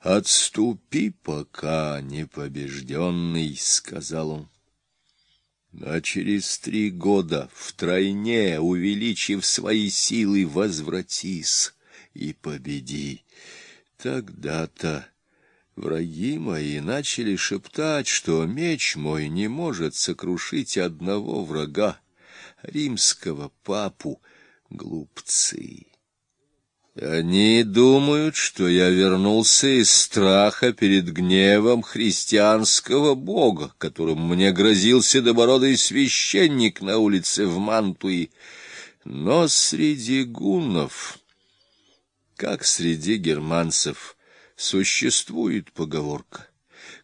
Отступи пока, непобежденный, — сказал он. А через три года, втройне увеличив свои силы, возвратись и победи. Тогда-то враги мои начали шептать, что меч мой не может сокрушить одного врага, римского папу, глупцы. Они думают, что я вернулся из страха перед гневом христианского бога, которым мне грозил седобородый священник на улице в Мантуи. Но среди гуннов, как среди германцев, существует поговорка.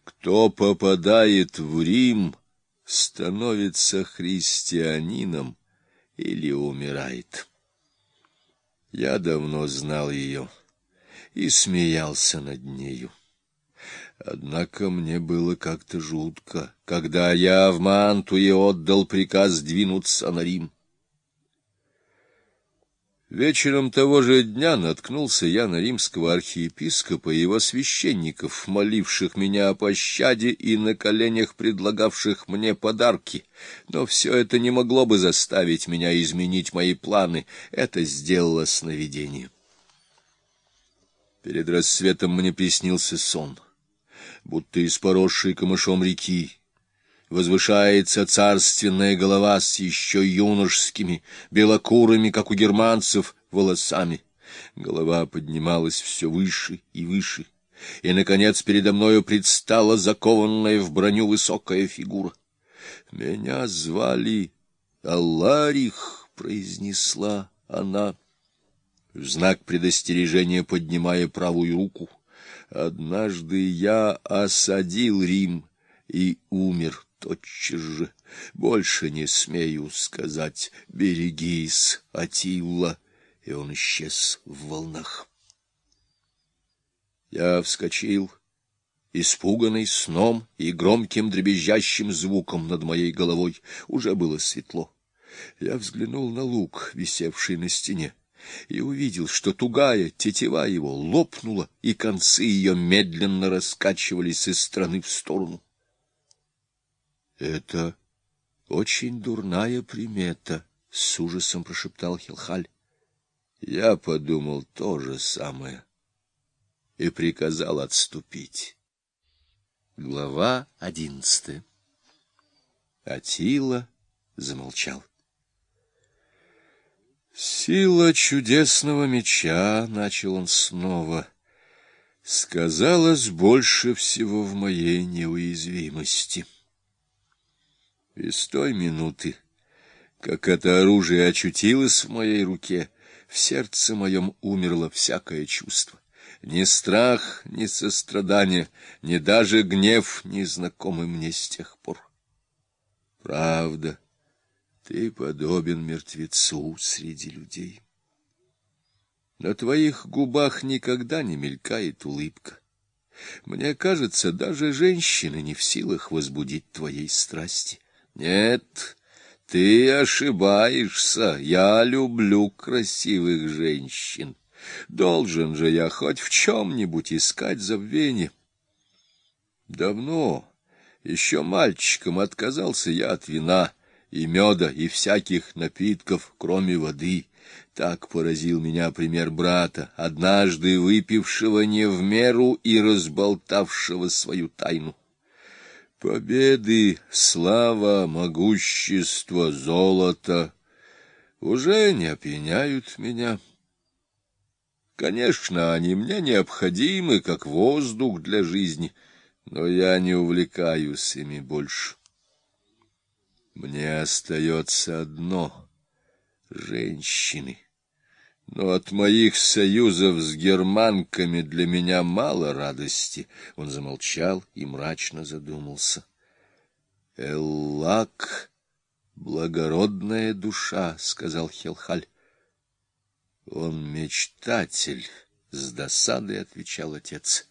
Кто попадает в Рим, становится христианином или умирает. Я давно знал ее и смеялся над нею. Однако мне было как-то жутко, когда я в Мантуе отдал приказ двинуться на Рим. Вечером того же дня наткнулся я на римского архиепископа и его священников, моливших меня о пощаде и на коленях предлагавших мне подарки. Но все это не могло бы заставить меня изменить мои планы. Это сделало сновидение. Перед рассветом мне приснился сон, будто из поросшей камышом реки возвышается царственная голова с еще юношескими, белокурыми, как у германцев, волосами. Голова поднималась все выше и выше, и, наконец, передо мною предстала закованная в броню высокая фигура. «Меня звали Алларих», — произнесла она, в знак предостережения поднимая правую руку. «Однажды я осадил Рим» и умер тотчас же. Больше не смею сказать «берегись, Атилла», и он исчез в волнах. Я вскочил, испуганный сном и громким дребезжащим звуком над моей головой. Уже было светло. Я взглянул на лук, висевший на стене, и увидел, что тугая тетива его лопнула, и концы ее медленно раскачивались из стороны в сторону. — Это очень дурная примета, — с ужасом прошептал Хилхаль. Я подумал то же самое и приказал отступить. Глава одиннадцатая Атила замолчал. «Сила чудесного меча», — начал он снова, — «сказалась больше всего в моей неуязвимости». И с той минуты, как это оружие очутилось в моей руке, в сердце моем умерло всякое чувство. Ни страх, ни сострадание, ни даже гнев не знакомы мне с тех пор. Правда, ты подобен мертвецу среди людей. На твоих губах никогда не мелькает улыбка. Мне кажется, даже женщины не в силах возбудить твоей страсти. Нет, ты ошибаешься. Я люблю красивых женщин. Должен же я хоть в чем-нибудь искать забвение. Давно, еще мальчиком, отказался я от вина и меда и всяких напитков, кроме воды. Так поразил меня пример брата, однажды выпившего не в меру и разболтавшего свою тайну. Победы, слава, могущество, золото уже не опьяняют меня. Конечно, они мне необходимы, как воздух для жизни, но я не увлекаюсь ими больше. Мне остается одно — женщины. Но от моих союзов с германками для меня мало радости. Он замолчал и мрачно задумался. Эллак — благородная душа, — сказал Хелхаль. Он мечтатель, — с досадой отвечал отец.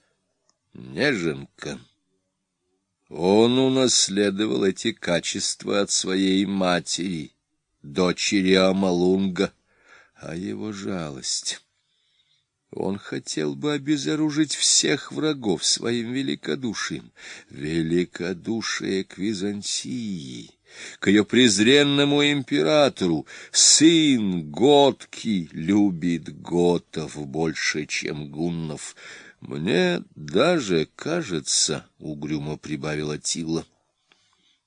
Неженка. Он унаследовал эти качества от своей матери, дочери Амалунга а его жалость. Он хотел бы обезоружить всех врагов своим великодушием. Великодушие к Византии, к ее презренному императору. Сын Готки любит готов больше, чем гуннов. Мне даже кажется, — угрюмо прибавила Тилла, —